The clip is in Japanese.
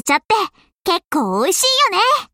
お茶って結構美味しいよね。